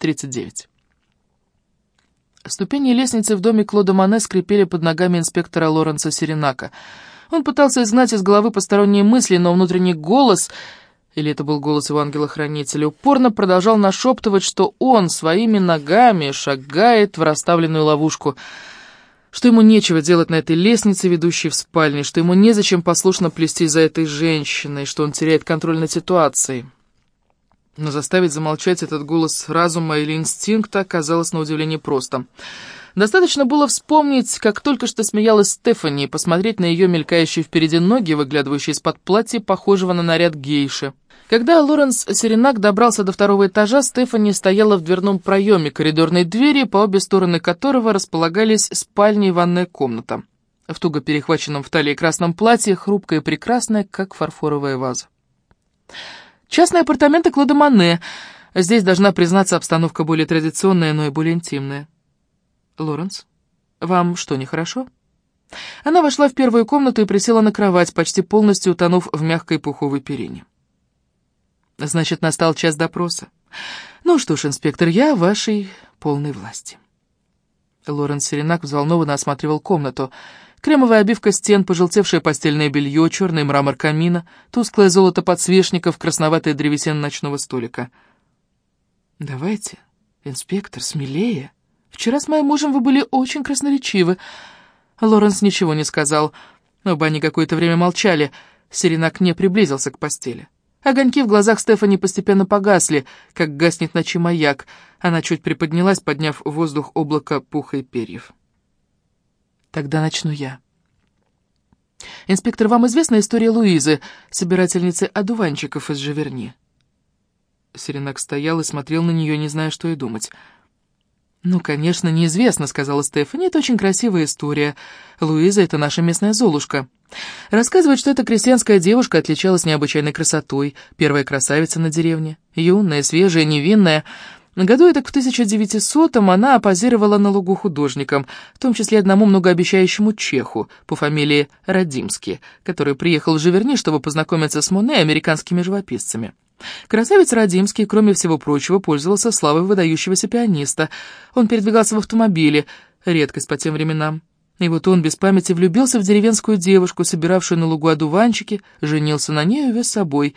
39. Ступени лестницы в доме Клода Мане скрипели под ногами инспектора Лоренса Серенака. Он пытался изгнать из головы посторонние мысли, но внутренний голос, или это был голос его ангела-хранителя, упорно продолжал нашептывать, что он своими ногами шагает в расставленную ловушку, что ему нечего делать на этой лестнице, ведущей в спальне, что ему незачем послушно плести за этой женщиной, что он теряет контроль над ситуацией. Но заставить замолчать этот голос разума или инстинкта оказалось на удивление просто. Достаточно было вспомнить, как только что смеялась Стефани, посмотреть на ее мелькающие впереди ноги, выглядывающие из-под платья, похожего на наряд гейши. Когда Лоренс Серенак добрался до второго этажа, Стефани стояла в дверном проеме коридорной двери, по обе стороны которого располагались спальня и ванная комната. В туго перехваченном в талии красном платье, хрупкая и прекрасная, как фарфоровая ваза. Частные апартаменты Клода Мане. Здесь, должна признаться, обстановка более традиционная, но и более интимная. Лоренс, вам что, нехорошо? Она вошла в первую комнату и присела на кровать, почти полностью утонув в мягкой пуховой перине. Значит, настал час допроса. Ну что ж, инспектор, я вашей полной власти. Лоренс Серенак взволнованно осматривал комнату. Кремовая обивка стен, пожелтевшее постельное белье, черный мрамор камина, тусклое золото подсвечников, красноватая древесина ночного столика. «Давайте, инспектор, смелее. Вчера с моим мужем вы были очень красноречивы». Лоренс ничего не сказал. Оба они какое-то время молчали. Серенак не приблизился к постели. Огоньки в глазах Стефани постепенно погасли, как гаснет ночи маяк. Она чуть приподнялась, подняв в воздух облако пуха и перьев. Тогда начну я. Инспектор, вам известна история Луизы, собирательницы одуванчиков из Живерни? Серенак стоял и смотрел на нее, не зная, что и думать. «Ну, конечно, неизвестно», — сказала Стефани. «Это очень красивая история. Луиза — это наша местная Золушка. Рассказывает, что эта крестьянская девушка отличалась необычайной красотой, первая красавица на деревне. Юная, свежая, невинная. Году это к 1900-м она позировала на лугу художникам, в том числе одному многообещающему чеху по фамилии Радимский, который приехал в Живерни, чтобы познакомиться с Моне и американскими живописцами. Красавец Радимский, кроме всего прочего, пользовался славой выдающегося пианиста. Он передвигался в автомобиле, редкость по тем временам. И вот он без памяти влюбился в деревенскую девушку, собиравшую на лугу одуванчики, женился на ней и увез с собой.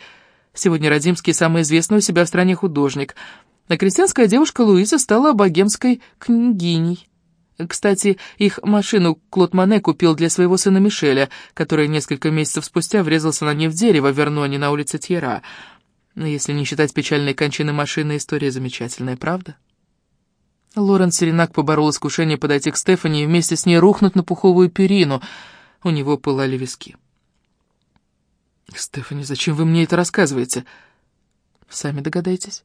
Сегодня Радимский самый известный у себя в стране художник — а крестьянская девушка Луиза стала богемской княгиней. Кстати, их машину Клод Мане купил для своего сына Мишеля, который несколько месяцев спустя врезался на ней в дерево в Верноне на улице Тьера. Если не считать печальной кончины машины, история замечательная, правда? Лорен Серенак поборол искушение подойти к Стефани и вместе с ней рухнуть на пуховую перину. У него пылали виски. «Стефани, зачем вы мне это рассказываете?» «Сами догадайтесь».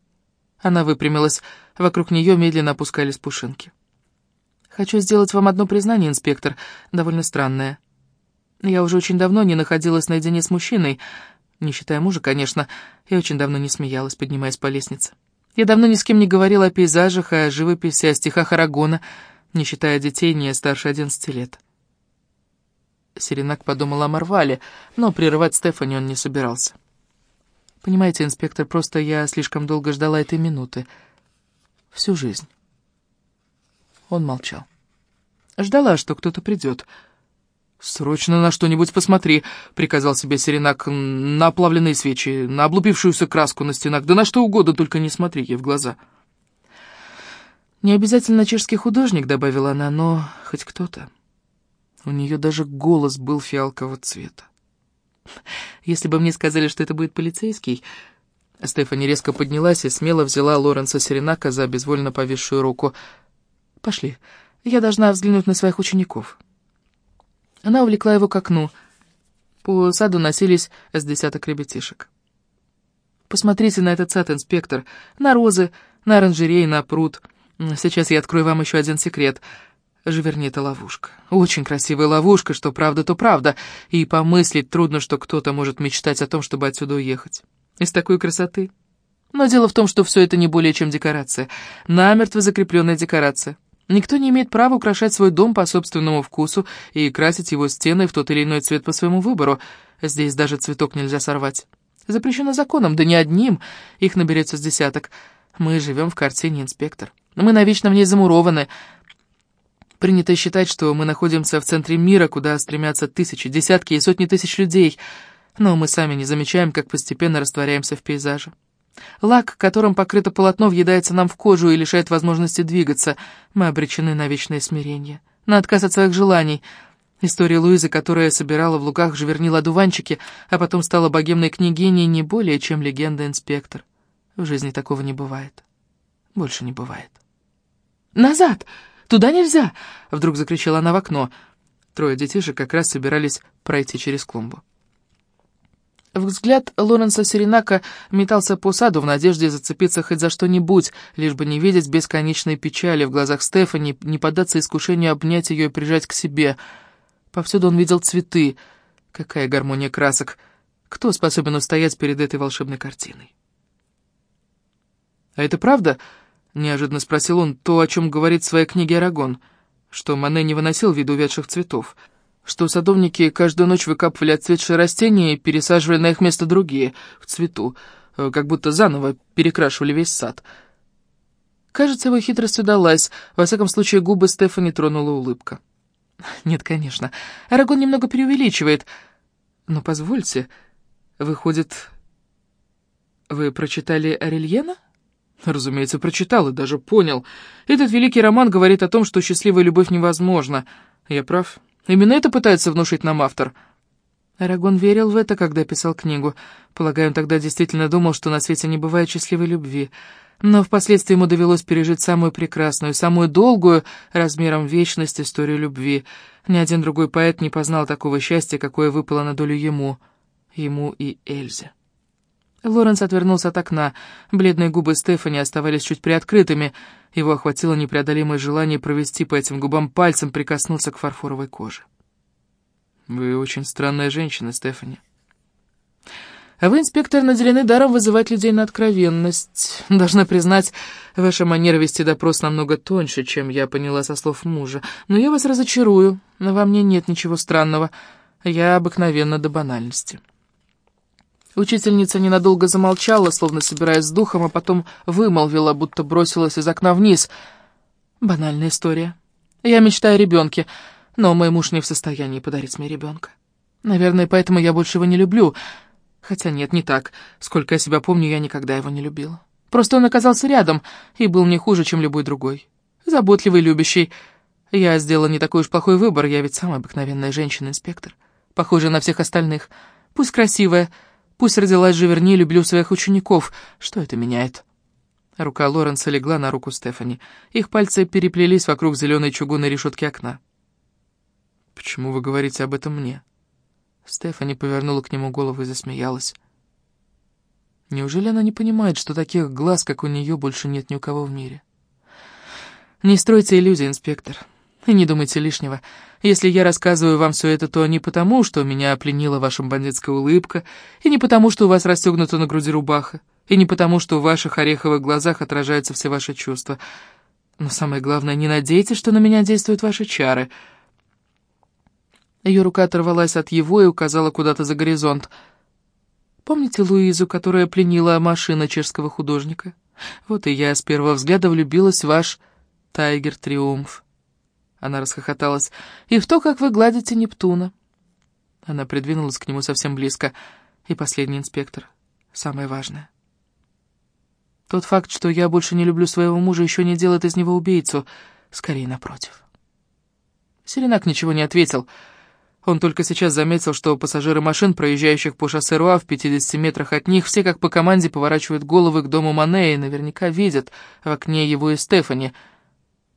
Она выпрямилась. Вокруг нее медленно опускались пушинки. «Хочу сделать вам одно признание, инспектор, довольно странное. Я уже очень давно не находилась наедине с мужчиной, не считая мужа, конечно. Я очень давно не смеялась, поднимаясь по лестнице. Я давно ни с кем не говорила о пейзажах, о живописи, о стихах Арагона, не считая детей не старше одиннадцати лет». Серенак подумал о Марвале, но прерывать Стефани он не собирался. Понимаете, инспектор, просто я слишком долго ждала этой минуты. Всю жизнь. Он молчал. Ждала, что кто-то придет. «Срочно на что-нибудь посмотри», — приказал себе Серенак, — «на оплавленные свечи, на облупившуюся краску на стенах, да на что угодно, только не смотри ей в глаза». «Не обязательно чешский художник», — добавила она, — «но хоть кто-то». У нее даже голос был фиалкового цвета. Если бы мне сказали, что это будет полицейский... Стефани резко поднялась и смело взяла Лоренса Серенака за безвольно повисшую руку. «Пошли. Я должна взглянуть на своих учеников». Она увлекла его к окну. По саду носились с десяток ребятишек. «Посмотрите на этот сад, инспектор. На розы, на оранжереи, на пруд. Сейчас я открою вам еще один секрет». Живерни, это ловушка. Очень красивая ловушка, что правда, то правда. И помыслить трудно, что кто-то может мечтать о том, чтобы отсюда уехать. Из такой красоты. Но дело в том, что все это не более чем декорация. Намертво закрепленная декорация. Никто не имеет права украшать свой дом по собственному вкусу и красить его стены в тот или иной цвет по своему выбору. Здесь даже цветок нельзя сорвать. Запрещено законом, да не одним, их наберется с десяток. Мы живем в картине, инспектор. Мы навечно в ней замурованы. Принято считать, что мы находимся в центре мира, куда стремятся тысячи, десятки и сотни тысяч людей, но мы сами не замечаем, как постепенно растворяемся в пейзаже. Лак, которым покрыто полотно, въедается нам в кожу и лишает возможности двигаться. Мы обречены на вечное смирение, на отказ от своих желаний. История Луизы, которая собирала в луках жвернила одуванчики, а потом стала богемной княгиней, не более, чем легенда инспектор. В жизни такого не бывает. Больше не бывает. «Назад! Туда нельзя!» — вдруг закричала она в окно. Трое детишек как раз собирались пройти через клумбу. Взгляд Лоренса Серенака метался по саду в надежде зацепиться хоть за что-нибудь, лишь бы не видеть бесконечной печали в глазах Стефани, не поддаться искушению обнять ее и прижать к себе. Повсюду он видел цветы. Какая гармония красок! Кто способен устоять перед этой волшебной картиной? «А это правда?» — неожиданно спросил он то, о чем говорит в своей книге Арагон, что Мане не выносил виду увядших цветов — что садовники каждую ночь выкапывали отцветшие растения и пересаживали на их место другие, в цвету, э, как будто заново перекрашивали весь сад. Кажется, его хитрость удалась, во всяком случае губы Стефани тронула улыбка. Нет, конечно, Арагон немного преувеличивает, но позвольте, выходит, вы прочитали Арельена? Разумеется, прочитал и даже понял. Этот великий роман говорит о том, что счастливая любовь невозможна. Я прав? Именно это пытается внушить нам автор. Арагон верил в это, когда писал книгу. Полагаю, он тогда действительно думал, что на свете не бывает счастливой любви. Но впоследствии ему довелось пережить самую прекрасную, самую долгую, размером вечность, историю любви. Ни один другой поэт не познал такого счастья, какое выпало на долю ему, ему и Эльзе. Лоренс отвернулся от окна. Бледные губы Стефани оставались чуть приоткрытыми. Его охватило непреодолимое желание провести по этим губам пальцем, прикоснуться к фарфоровой коже. «Вы очень странная женщина, Стефани». «А вы, инспектор, наделены даром вызывать людей на откровенность. Должна признать, ваша манера вести допрос намного тоньше, чем я поняла со слов мужа. Но я вас разочарую, во мне нет ничего странного. Я обыкновенно до банальности». Учительница ненадолго замолчала, словно собираясь с духом, а потом вымолвила, будто бросилась из окна вниз. Банальная история. Я мечтаю о ребенке, но мой муж не в состоянии подарить мне ребенка. Наверное, поэтому я больше его не люблю. Хотя нет, не так. Сколько я себя помню, я никогда его не любила. Просто он оказался рядом и был не хуже, чем любой другой. Заботливый, любящий. Я сделала не такой уж плохой выбор, я ведь самая обыкновенная женщина-инспектор. Похожая на всех остальных. Пусть красивая, Пусть родилась же вернее, люблю своих учеников. Что это меняет?» Рука Лоренса легла на руку Стефани. Их пальцы переплелись вокруг зеленой чугунной решетки окна. «Почему вы говорите об этом мне?» Стефани повернула к нему голову и засмеялась. Неужели она не понимает, что таких глаз, как у нее, больше нет ни у кого в мире? «Не стройте иллюзий, инспектор. И не думайте лишнего. Если я рассказываю вам все это, то не потому, что меня опленила ваша бандитская улыбка, и не потому, что у вас расстегнута на груди рубаха, и не потому, что в ваших ореховых глазах отражаются все ваши чувства. Но самое главное, не надейтесь, что на меня действуют ваши чары. Ее рука оторвалась от его и указала куда-то за горизонт. Помните Луизу, которая пленила машина чешского художника? Вот и я с первого взгляда влюбилась в ваш «Тайгер-триумф». Она расхохоталась. «И в то, как вы гладите Нептуна». Она придвинулась к нему совсем близко. И последний инспектор. Самое важное. Тот факт, что я больше не люблю своего мужа, еще не делает из него убийцу. Скорее, напротив. Серенак ничего не ответил. Он только сейчас заметил, что пассажиры машин, проезжающих по шоссе Руа в 50 метрах от них, все как по команде поворачивают головы к дому Мане и наверняка видят в окне его и Стефани,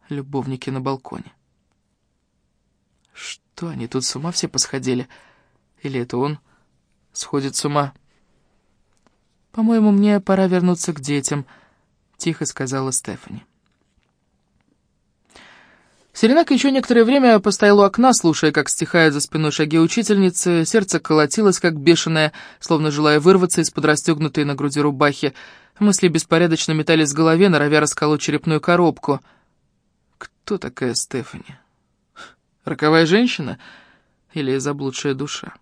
любовники на балконе. Что они тут с ума все посходили? Или это он сходит с ума? «По-моему, мне пора вернуться к детям», — тихо сказала Стефани. Серенак еще некоторое время постоял у окна, слушая, как стихают за спиной шаги учительницы. Сердце колотилось, как бешеное, словно желая вырваться из-под расстегнутой на груди рубахи. Мысли беспорядочно метались в голове, норовя расколоть черепную коробку. «Кто такая Стефани?» Роковая женщина или заблудшая душа?